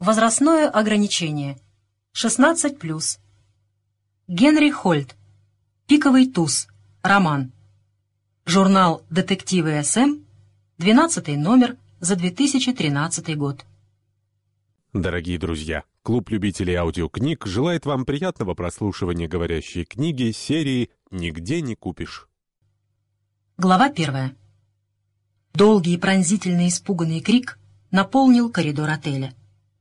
Возрастное ограничение. 16+. Генри Хольт. Пиковый туз. Роман. Журнал «Детективы СМ», 12 номер за 2013 год. Дорогие друзья, клуб любителей аудиокниг желает вам приятного прослушивания говорящей книги серии «Нигде не купишь». Глава первая. Долгий и пронзительный испуганный крик наполнил коридор отеля.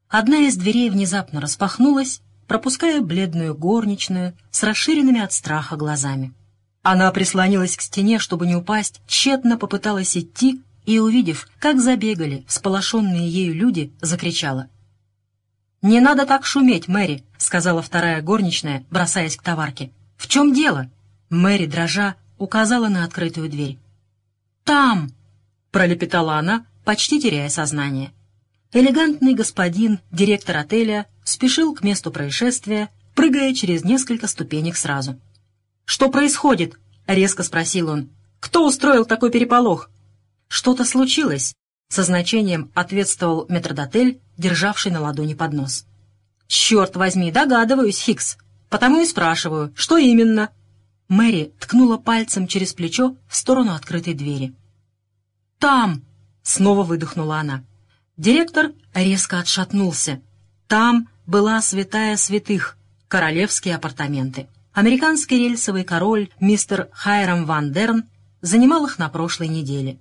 Одна из дверей внезапно распахнулась, пропуская бледную горничную с расширенными от страха глазами. Она прислонилась к стене, чтобы не упасть, тщетно попыталась идти и, увидев, как забегали всполошенные ею люди, закричала. «Не надо так шуметь, Мэри», — сказала вторая горничная, бросаясь к товарке. «В чем дело?» Мэри, дрожа, указала на открытую дверь. «Там!» — пролепетала она, почти теряя сознание. Элегантный господин, директор отеля, спешил к месту происшествия, прыгая через несколько ступенек сразу. «Что происходит?» — резко спросил он. «Кто устроил такой переполох?» «Что-то случилось», — со значением ответствовал метрдотель, державший на ладони поднос. «Черт возьми, догадываюсь, Хикс. Потому и спрашиваю, что именно?» Мэри ткнула пальцем через плечо в сторону открытой двери. «Там!» — снова выдохнула она. Директор резко отшатнулся. Там была святая святых, королевские апартаменты. Американский рельсовый король мистер Хайрам Ван Дерн занимал их на прошлой неделе.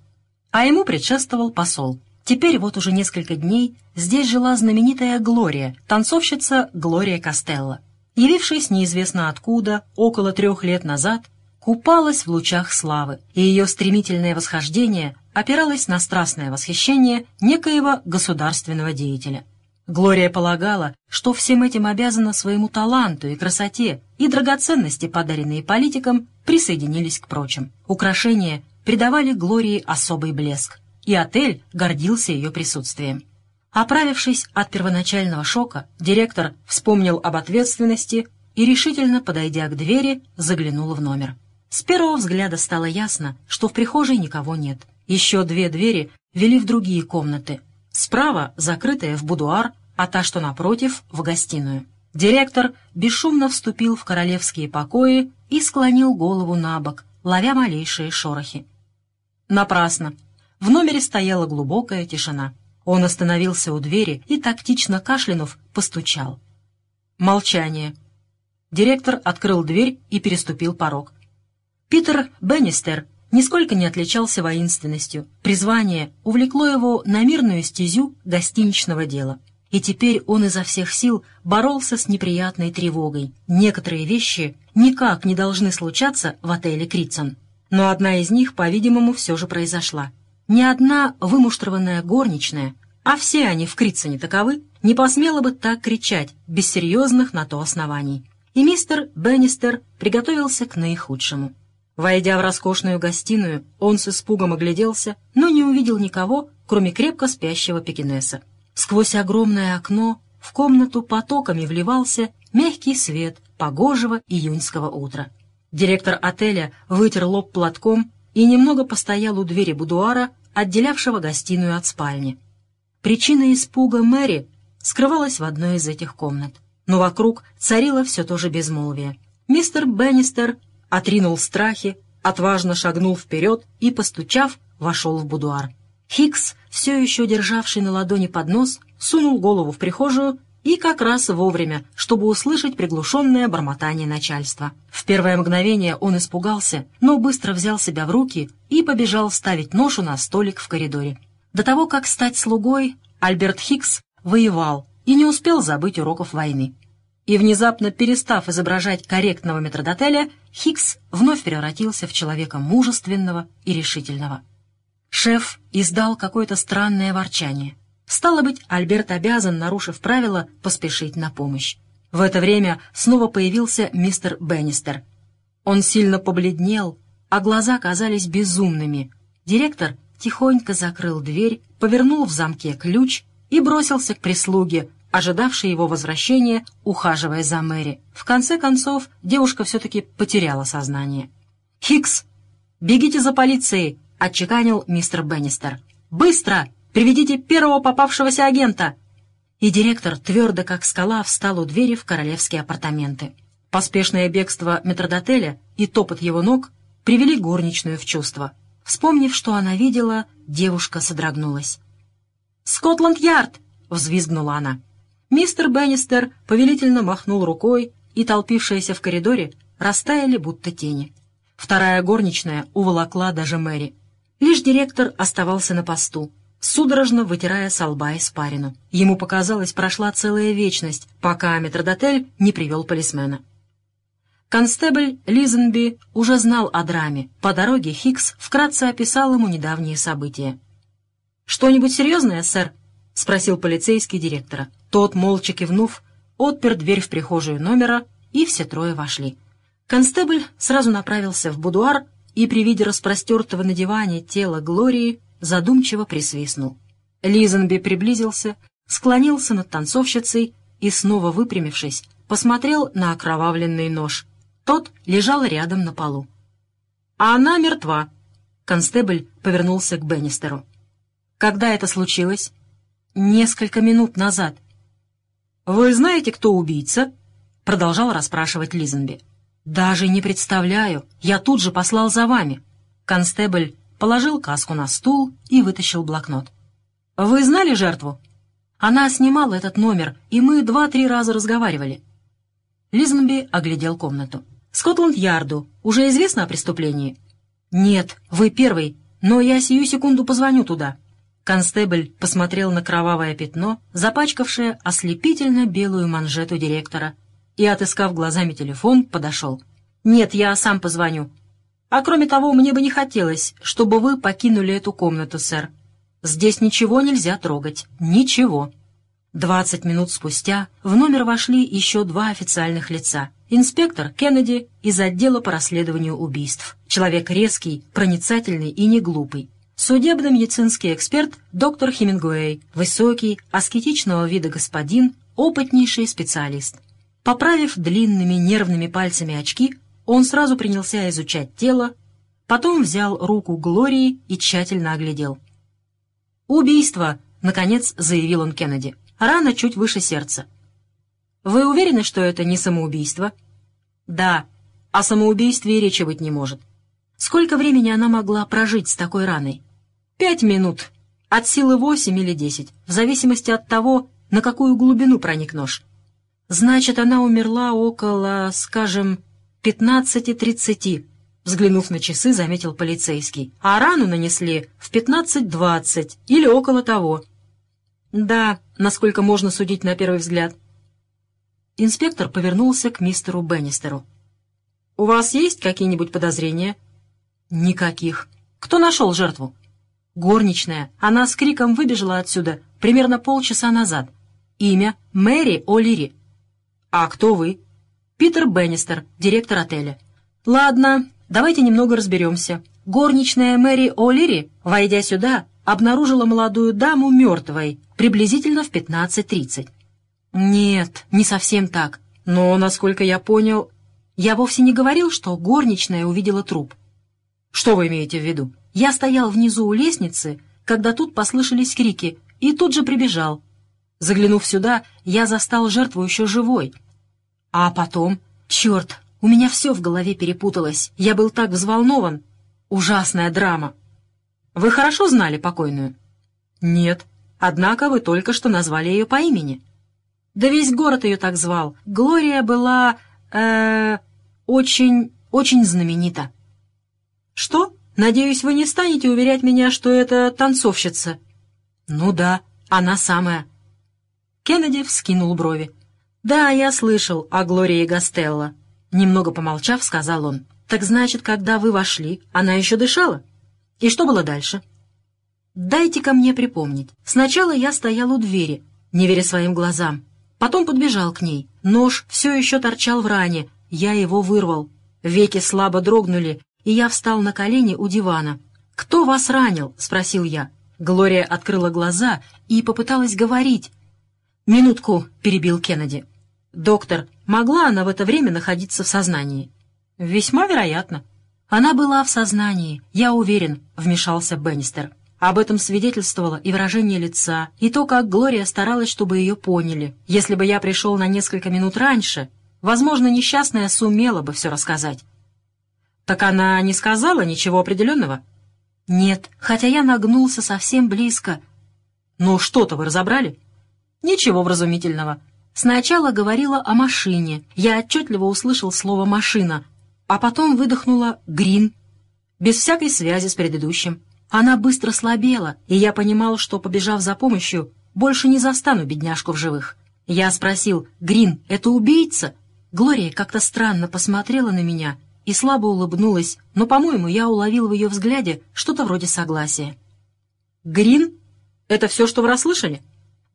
А ему предшествовал посол. Теперь вот уже несколько дней здесь жила знаменитая Глория, танцовщица Глория Костелло. Явившись неизвестно откуда, около трех лет назад, купалась в лучах славы, и ее стремительное восхождение опиралось на страстное восхищение некоего государственного деятеля. Глория полагала, что всем этим обязана своему таланту и красоте, и драгоценности, подаренные политикам, присоединились к прочим. Украшения придавали Глории особый блеск, и отель гордился ее присутствием. Оправившись от первоначального шока, директор вспомнил об ответственности и, решительно подойдя к двери, заглянул в номер. С первого взгляда стало ясно, что в прихожей никого нет. Еще две двери вели в другие комнаты. Справа закрытая в будуар, а та, что напротив, в гостиную. Директор бесшумно вступил в королевские покои и склонил голову на бок, ловя малейшие шорохи. Напрасно. В номере стояла глубокая тишина. Он остановился у двери и, тактично кашлянув, постучал. Молчание. Директор открыл дверь и переступил порог. Питер Беннистер нисколько не отличался воинственностью. Призвание увлекло его на мирную стезю гостиничного дела. И теперь он изо всех сил боролся с неприятной тревогой. Некоторые вещи никак не должны случаться в отеле Критсон. Но одна из них, по-видимому, все же произошла. Ни одна вымуштрованная горничная, а все они в Критсоне таковы, не посмела бы так кричать, без серьезных на то оснований. И мистер Беннистер приготовился к наихудшему. Войдя в роскошную гостиную, он с испугом огляделся, но не увидел никого, кроме крепко спящего пекинеса. Сквозь огромное окно в комнату потоками вливался мягкий свет погожего июньского утра. Директор отеля вытер лоб платком и немного постоял у двери будуара, отделявшего гостиную от спальни. Причина испуга Мэри скрывалась в одной из этих комнат, но вокруг царило все то же безмолвие. Мистер Беннистер отринул страхи, отважно шагнул вперед и, постучав, вошел в будуар. Хикс, все еще державший на ладони поднос, сунул голову в прихожую и как раз вовремя, чтобы услышать приглушенное бормотание начальства. В первое мгновение он испугался, но быстро взял себя в руки и побежал ставить ношу на столик в коридоре. До того, как стать слугой, Альберт Хикс воевал и не успел забыть уроков войны и, внезапно перестав изображать корректного метродотеля, Хикс вновь превратился в человека мужественного и решительного. Шеф издал какое-то странное ворчание. Стало быть, Альберт обязан, нарушив правила, поспешить на помощь. В это время снова появился мистер Беннистер. Он сильно побледнел, а глаза казались безумными. Директор тихонько закрыл дверь, повернул в замке ключ и бросился к прислуге, ожидавший его возвращения, ухаживая за Мэри. В конце концов, девушка все-таки потеряла сознание. «Хикс, бегите за полицией!» — отчеканил мистер Беннистер. «Быстро! Приведите первого попавшегося агента!» И директор, твердо как скала, встал у двери в королевские апартаменты. Поспешное бегство метродотеля и топот его ног привели горничную в чувство. Вспомнив, что она видела, девушка содрогнулась. «Скотланд-Ярд!» — взвизгнула она. Мистер Беннистер повелительно махнул рукой, и толпившиеся в коридоре растаяли будто тени. Вторая горничная уволокла даже Мэри. Лишь директор оставался на посту, судорожно вытирая со лба испарину. Ему показалось, прошла целая вечность, пока метродотель не привел полисмена. Констебль Лизенби уже знал о драме. По дороге Хикс вкратце описал ему недавние события. «Что-нибудь серьезное, сэр?» — спросил полицейский директора. Тот, молча кивнув, отпер дверь в прихожую номера, и все трое вошли. Констебль сразу направился в будуар и при виде распростертого на диване тела Глории задумчиво присвистнул. Лизенби приблизился, склонился над танцовщицей и, снова выпрямившись, посмотрел на окровавленный нож. Тот лежал рядом на полу. «А она мертва!» Констебль повернулся к Беннистеру. «Когда это случилось?» «Несколько минут назад». «Вы знаете, кто убийца?» Продолжал расспрашивать Лизенби. «Даже не представляю. Я тут же послал за вами». Констебль положил каску на стул и вытащил блокнот. «Вы знали жертву?» «Она снимала этот номер, и мы два-три раза разговаривали». Лизенби оглядел комнату. «Скотланд-Ярду. Уже известно о преступлении?» «Нет, вы первый, но я сию секунду позвоню туда». Констебль посмотрел на кровавое пятно, запачкавшее ослепительно белую манжету директора, и, отыскав глазами телефон, подошел. «Нет, я сам позвоню. А кроме того, мне бы не хотелось, чтобы вы покинули эту комнату, сэр. Здесь ничего нельзя трогать. Ничего». Двадцать минут спустя в номер вошли еще два официальных лица. Инспектор Кеннеди из отдела по расследованию убийств. Человек резкий, проницательный и не глупый. Судебно-медицинский эксперт доктор Хемингуэй. Высокий, аскетичного вида господин, опытнейший специалист. Поправив длинными нервными пальцами очки, он сразу принялся изучать тело, потом взял руку Глории и тщательно оглядел. «Убийство!» — наконец заявил он Кеннеди. «Рана чуть выше сердца». «Вы уверены, что это не самоубийство?» «Да. О самоубийстве и речи быть не может. Сколько времени она могла прожить с такой раной?» «Пять минут. От силы восемь или десять, в зависимости от того, на какую глубину проник нож». «Значит, она умерла около, скажем, пятнадцати-тридцати», взглянув на часы, заметил полицейский. «А рану нанесли в пятнадцать-двадцать или около того». «Да, насколько можно судить на первый взгляд». Инспектор повернулся к мистеру Беннистеру. «У вас есть какие-нибудь подозрения?» «Никаких. Кто нашел жертву?» «Горничная. Она с криком выбежала отсюда примерно полчаса назад. Имя — Мэри О'Лири». «А кто вы?» «Питер Беннистер, директор отеля». «Ладно, давайте немного разберемся. Горничная Мэри О'Лири, войдя сюда, обнаружила молодую даму мертвой, приблизительно в 15.30. Нет, не совсем так. Но, насколько я понял, я вовсе не говорил, что горничная увидела труп. Что вы имеете в виду? Я стоял внизу у лестницы, когда тут послышались крики, и тут же прибежал. Заглянув сюда, я застал жертву еще живой. А потом... Черт, у меня все в голове перепуталось. Я был так взволнован. Ужасная драма. Вы хорошо знали покойную? Нет. Однако вы только что назвали ее по имени. Да весь город ее так звал. Глория была... э очень... очень знаменита. Что? Надеюсь, вы не станете уверять меня, что это танцовщица? Ну да, она самая. Кеннеди вскинул брови. «Да, я слышал о Глории Гастелло», — немного помолчав, сказал он. «Так значит, когда вы вошли, она еще дышала? И что было дальше?» «Дайте-ка мне припомнить. Сначала я стоял у двери, не веря своим глазам. Потом подбежал к ней. Нож все еще торчал в ране. Я его вырвал. Веки слабо дрогнули, и я встал на колени у дивана. «Кто вас ранил?» — спросил я. Глория открыла глаза и попыталась говорить, «Минутку», — перебил Кеннеди. «Доктор, могла она в это время находиться в сознании?» «Весьма вероятно». «Она была в сознании, я уверен», — вмешался Беннистер. Об этом свидетельствовало и выражение лица, и то, как Глория старалась, чтобы ее поняли. Если бы я пришел на несколько минут раньше, возможно, несчастная сумела бы все рассказать. «Так она не сказала ничего определенного?» «Нет, хотя я нагнулся совсем близко». «Ну, что-то вы разобрали?» «Ничего вразумительного. Сначала говорила о машине. Я отчетливо услышал слово «машина», а потом выдохнула «грин», без всякой связи с предыдущим. Она быстро слабела, и я понимал, что, побежав за помощью, больше не застану бедняжку в живых. Я спросил, «Грин, это убийца?» Глория как-то странно посмотрела на меня и слабо улыбнулась, но, по-моему, я уловил в ее взгляде что-то вроде согласия. «Грин? Это все, что вы расслышали?»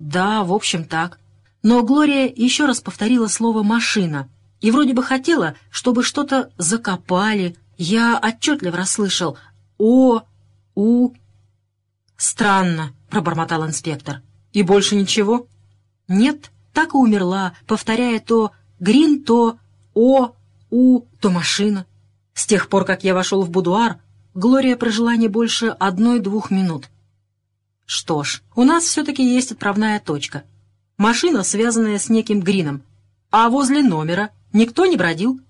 «Да, в общем, так». Но Глория еще раз повторила слово «машина» и вроде бы хотела, чтобы что-то закопали. Я отчетливо расслышал «О, у...» «Странно», — пробормотал инспектор. «И больше ничего?» «Нет, так и умерла, повторяя то «грин», то «о», «у», то «машина». С тех пор, как я вошел в будуар, Глория прожила не больше одной-двух минут. Что ж, у нас все-таки есть отправная точка. Машина, связанная с неким Грином. А возле номера никто не бродил?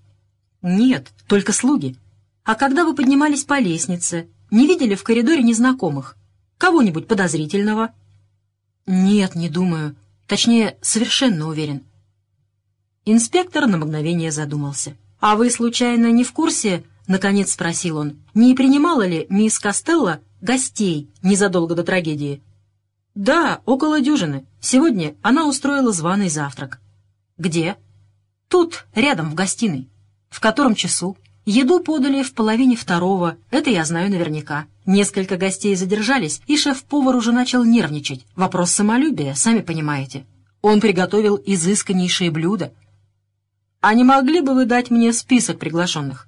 Нет, только слуги. А когда вы поднимались по лестнице, не видели в коридоре незнакомых? Кого-нибудь подозрительного?» «Нет, не думаю. Точнее, совершенно уверен». Инспектор на мгновение задумался. «А вы, случайно, не в курсе?» — наконец спросил он. «Не принимала ли мисс Костелло гостей незадолго до трагедии?» «Да, около дюжины. Сегодня она устроила званый завтрак». «Где?» «Тут, рядом, в гостиной». «В котором часу?» Еду подали в половине второго, это я знаю наверняка. Несколько гостей задержались, и шеф-повар уже начал нервничать. Вопрос самолюбия, сами понимаете. Он приготовил изысканнейшие блюда. «А не могли бы вы дать мне список приглашенных?»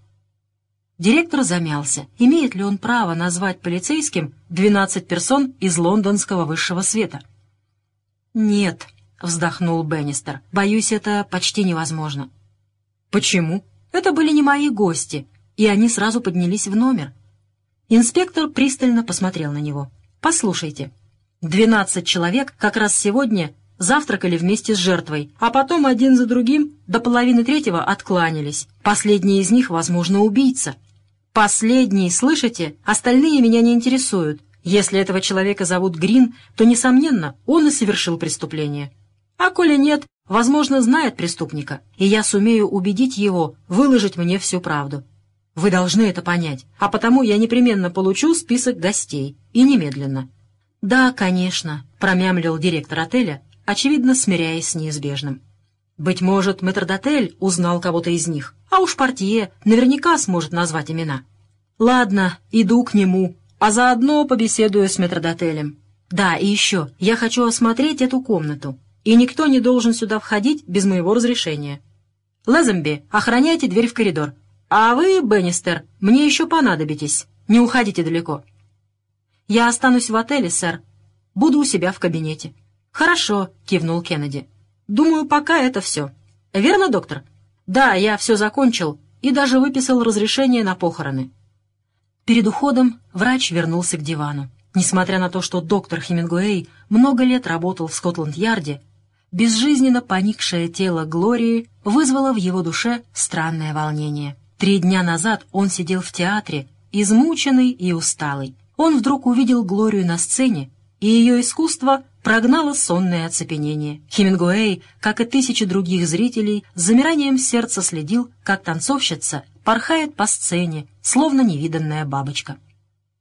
Директор замялся. Имеет ли он право назвать полицейским 12 персон из лондонского высшего света? «Нет», — вздохнул Беннистер, — «боюсь, это почти невозможно». «Почему?» Это были не мои гости, и они сразу поднялись в номер. Инспектор пристально посмотрел на него. «Послушайте, двенадцать человек как раз сегодня завтракали вместе с жертвой, а потом один за другим до половины третьего откланялись. Последний из них, возможно, убийца. Последний, слышите? Остальные меня не интересуют. Если этого человека зовут Грин, то, несомненно, он и совершил преступление. А коли нет, возможно, знает преступника, и я сумею убедить его выложить мне всю правду. Вы должны это понять, а потому я непременно получу список гостей, и немедленно». «Да, конечно», — промямлил директор отеля, очевидно, смиряясь с неизбежным. «Быть может, метрдотель узнал кого-то из них, а уж портье наверняка сможет назвать имена». «Ладно, иду к нему, а заодно побеседую с метрдотелем. Да, и еще, я хочу осмотреть эту комнату и никто не должен сюда входить без моего разрешения. Леземби, охраняйте дверь в коридор. А вы, Беннистер, мне еще понадобитесь. Не уходите далеко. Я останусь в отеле, сэр. Буду у себя в кабинете. Хорошо, кивнул Кеннеди. Думаю, пока это все. Верно, доктор? Да, я все закончил и даже выписал разрешение на похороны. Перед уходом врач вернулся к дивану. Несмотря на то, что доктор Хемингуэй много лет работал в Скотланд-Ярде, безжизненно поникшее тело Глории вызвало в его душе странное волнение. Три дня назад он сидел в театре, измученный и усталый. Он вдруг увидел Глорию на сцене, и ее искусство прогнало сонное оцепенение. Хемингуэй, как и тысячи других зрителей, с замиранием сердца следил, как танцовщица порхает по сцене, словно невиданная бабочка.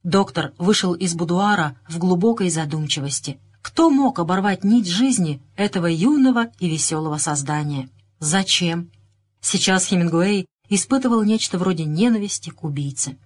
Доктор вышел из будуара в глубокой задумчивости. Кто мог оборвать нить жизни этого юного и веселого создания? Зачем? Сейчас Хемингуэй испытывал нечто вроде ненависти к убийце.